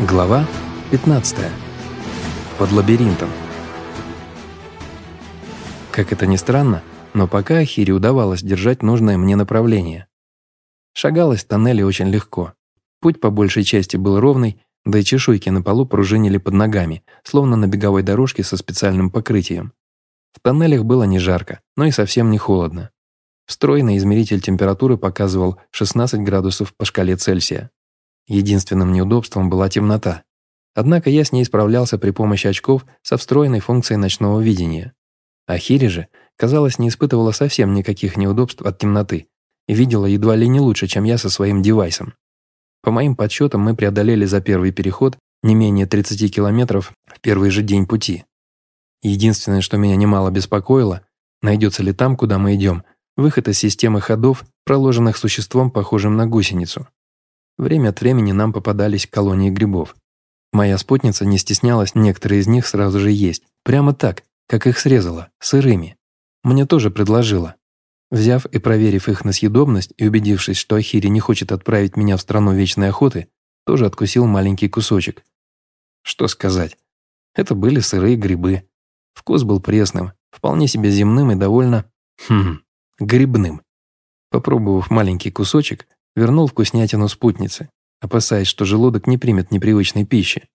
Глава 15. Под лабиринтом. Как это ни странно, но пока Ахире удавалось держать нужное мне направление. Шагалось в тоннеле очень легко. Путь по большей части был ровный, да и чешуйки на полу пружинили под ногами, словно на беговой дорожке со специальным покрытием. В тоннелях было не жарко, но и совсем не холодно. Встроенный измеритель температуры показывал 16 градусов по шкале Цельсия. Единственным неудобством была темнота. Однако я с ней справлялся при помощи очков со встроенной функцией ночного видения. Ахири же, казалось, не испытывала совсем никаких неудобств от темноты и видела едва ли не лучше, чем я со своим девайсом. По моим подсчетам, мы преодолели за первый переход не менее 30 километров в первый же день пути. Единственное, что меня немало беспокоило, найдется ли там, куда мы идем, выход из системы ходов, проложенных существом, похожим на гусеницу. Время от времени нам попадались колонии грибов. Моя спутница не стеснялась некоторые из них сразу же есть, прямо так, как их срезала, сырыми. Мне тоже предложила. Взяв и проверив их на съедобность и убедившись, что Ахири не хочет отправить меня в страну вечной охоты, тоже откусил маленький кусочек. Что сказать? Это были сырые грибы. Вкус был пресным, вполне себе земным и довольно... Хм, грибным. Попробовав маленький кусочек, Вернул вкуснятину спутнице, опасаясь, что желудок не примет непривычной пищи.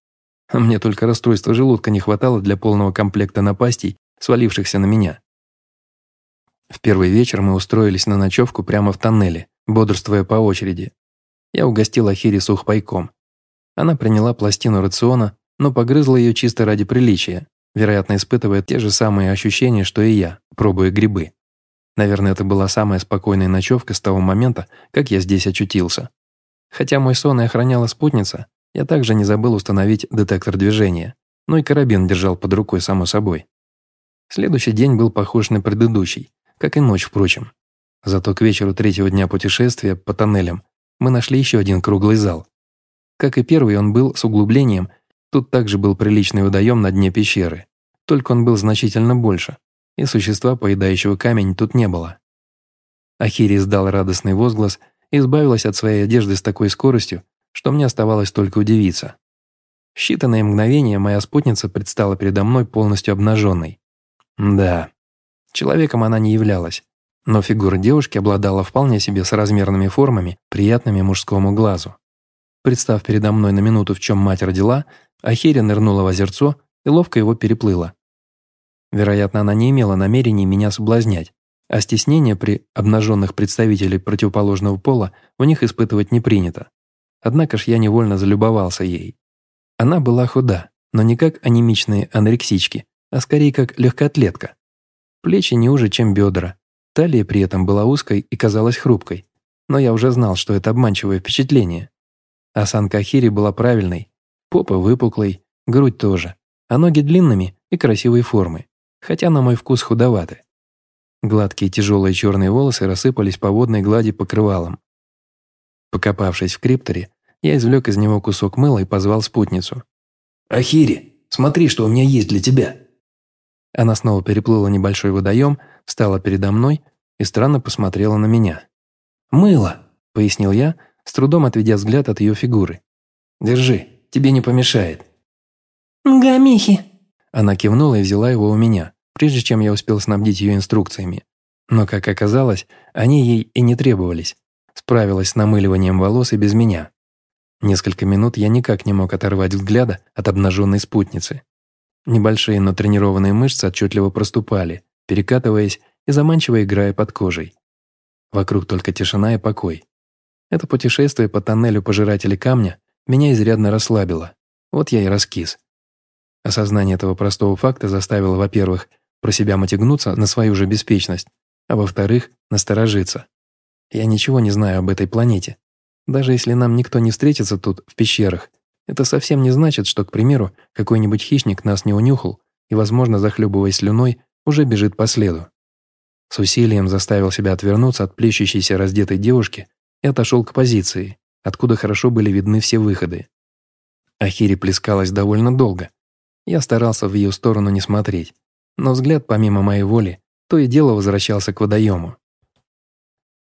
А мне только расстройства желудка не хватало для полного комплекта напастей, свалившихся на меня. В первый вечер мы устроились на ночевку прямо в тоннеле, бодрствуя по очереди. Я угостил Ахири сухпайком. Она приняла пластину рациона, но погрызла ее чисто ради приличия, вероятно, испытывая те же самые ощущения, что и я, пробуя грибы. Наверное, это была самая спокойная ночевка с того момента, как я здесь очутился. Хотя мой сон и охраняла спутница, я также не забыл установить детектор движения, но и карабин держал под рукой, само собой. Следующий день был похож на предыдущий, как и ночь, впрочем. Зато к вечеру третьего дня путешествия по тоннелям мы нашли еще один круглый зал. Как и первый, он был с углублением, тут также был приличный водоем на дне пещеры, только он был значительно больше, и существа, поедающего камень, тут не было. Ахири издал радостный возглас и избавилась от своей одежды с такой скоростью, что мне оставалось только удивиться. В считанные мгновения моя спутница предстала передо мной полностью обнаженной. Да, человеком она не являлась, но фигура девушки обладала вполне себе соразмерными формами, приятными мужскому глазу. Представ передо мной на минуту, в чем мать родила, Ахири нырнула в озерцо и ловко его переплыла. Вероятно, она не имела намерений меня соблазнять, а стеснение при обнаженных представителей противоположного пола у них испытывать не принято. Однако ж я невольно залюбовался ей. Она была худа, но не как анемичные анорексички, а скорее как легкоатлетка. Плечи не уже, чем бедра. Талия при этом была узкой и казалась хрупкой. Но я уже знал, что это обманчивое впечатление. Осанка Ахири была правильной, попа выпуклой, грудь тоже, а ноги длинными и красивой формы хотя на мой вкус худоваты. Гладкие тяжелые черные волосы рассыпались по водной глади покрывалом. Покопавшись в крипторе, я извлек из него кусок мыла и позвал спутницу. «Ахири, смотри, что у меня есть для тебя!» Она снова переплыла небольшой водоем, встала передо мной и странно посмотрела на меня. «Мыло!» – пояснил я, с трудом отведя взгляд от ее фигуры. «Держи, тебе не помешает». «Гамихи!» Она кивнула и взяла его у меня, прежде чем я успел снабдить ее инструкциями. Но, как оказалось, они ей и не требовались. Справилась с намыливанием волос и без меня. Несколько минут я никак не мог оторвать взгляда от обнаженной спутницы. Небольшие, но тренированные мышцы отчетливо проступали, перекатываясь и заманчиво играя под кожей. Вокруг только тишина и покой. Это путешествие по тоннелю пожирателей камня меня изрядно расслабило. Вот я и раскис. Осознание этого простого факта заставило, во-первых, про себя мотягнуться на свою же беспечность, а во-вторых, насторожиться. Я ничего не знаю об этой планете. Даже если нам никто не встретится тут, в пещерах, это совсем не значит, что, к примеру, какой-нибудь хищник нас не унюхал и, возможно, захлебываясь слюной, уже бежит по следу. С усилием заставил себя отвернуться от плещущейся раздетой девушки и отошел к позиции, откуда хорошо были видны все выходы. Ахири плескалась довольно долго, я старался в ее сторону не смотреть, но взгляд, помимо моей воли, то и дело возвращался к водоему.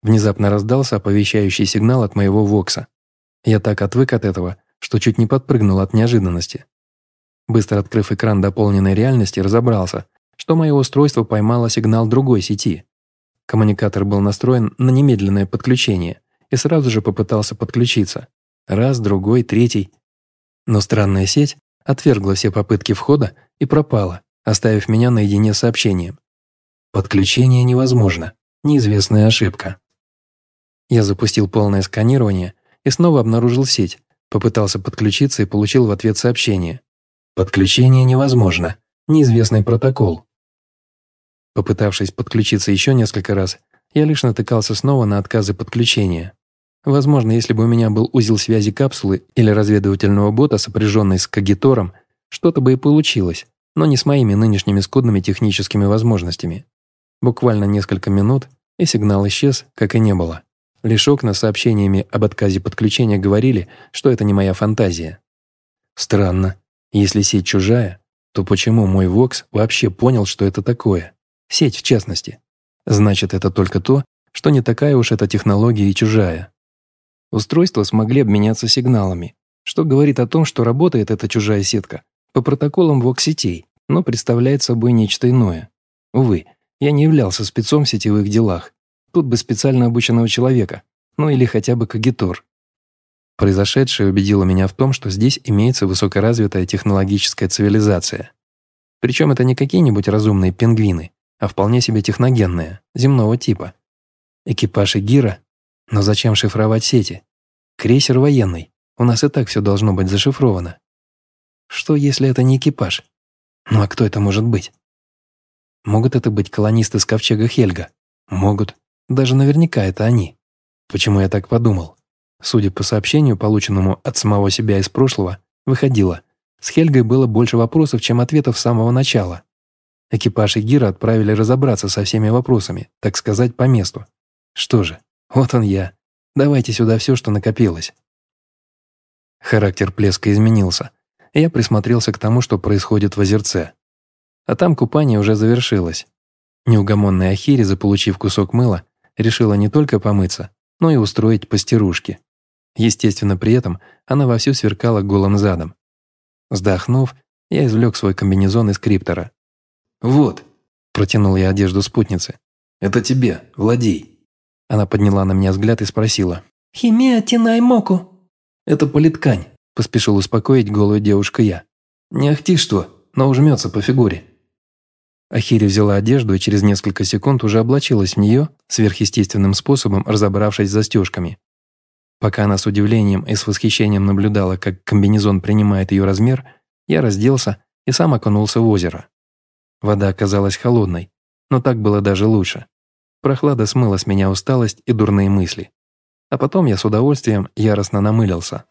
Внезапно раздался оповещающий сигнал от моего вокса. Я так отвык от этого, что чуть не подпрыгнул от неожиданности. Быстро открыв экран дополненной реальности, разобрался, что мое устройство поймало сигнал другой сети. Коммуникатор был настроен на немедленное подключение и сразу же попытался подключиться. Раз, другой, третий. Но странная сеть отвергла все попытки входа и пропала, оставив меня наедине с сообщением. Подключение невозможно. Неизвестная ошибка. Я запустил полное сканирование и снова обнаружил сеть, попытался подключиться и получил в ответ сообщение. Подключение невозможно. Неизвестный протокол. Попытавшись подключиться еще несколько раз, я лишь натыкался снова на отказы подключения. Возможно, если бы у меня был узел связи капсулы или разведывательного бота, сопряженный с кагитором, что-то бы и получилось, но не с моими нынешними скудными техническими возможностями. Буквально несколько минут, и сигнал исчез, как и не было. Лишь окна с сообщениями об отказе подключения говорили, что это не моя фантазия. Странно. Если сеть чужая, то почему мой Вокс вообще понял, что это такое? Сеть, в частности. Значит, это только то, что не такая уж эта технология и чужая. Устройства смогли обменяться сигналами, что говорит о том, что работает эта чужая сетка по протоколам ВОК-сетей, но представляет собой нечто иное. Увы, я не являлся спецом в сетевых делах. Тут бы специально обученного человека, ну или хотя бы кагитор. Произошедшее убедило меня в том, что здесь имеется высокоразвитая технологическая цивилизация. Причем это не какие-нибудь разумные пингвины, а вполне себе техногенные, земного типа. Экипаж Игира? Но зачем шифровать сети? Крейсер военный. У нас и так все должно быть зашифровано. Что, если это не экипаж? Ну а кто это может быть? Могут это быть колонисты с ковчега Хельга? Могут. Даже наверняка это они. Почему я так подумал? Судя по сообщению, полученному от самого себя из прошлого, выходило, с Хельгой было больше вопросов, чем ответов с самого начала. Экипаж Игира отправили разобраться со всеми вопросами, так сказать, по месту. Что же, вот он я. Давайте сюда все, что накопилось. Характер плеска изменился. Я присмотрелся к тому, что происходит в озерце. А там купание уже завершилось. Неугомонная Ахири, заполучив кусок мыла, решила не только помыться, но и устроить постирушки. Естественно, при этом она вовсю сверкала голым задом. Вздохнув, я извлек свой комбинезон из криптора. «Вот», – протянул я одежду спутницы. «Это тебе, владей». Она подняла на меня взгляд и спросила. «Химия Тинай Моку». «Это политкань», – поспешил успокоить голую девушку я. «Не ахти что, но ужмется по фигуре». Ахири взяла одежду и через несколько секунд уже облачилась в нее, сверхъестественным способом разобравшись с застежками. Пока она с удивлением и с восхищением наблюдала, как комбинезон принимает ее размер, я разделся и сам окунулся в озеро. Вода оказалась холодной, но так было даже лучше. Прохлада смыла с меня усталость и дурные мысли. А потом я с удовольствием яростно намылился.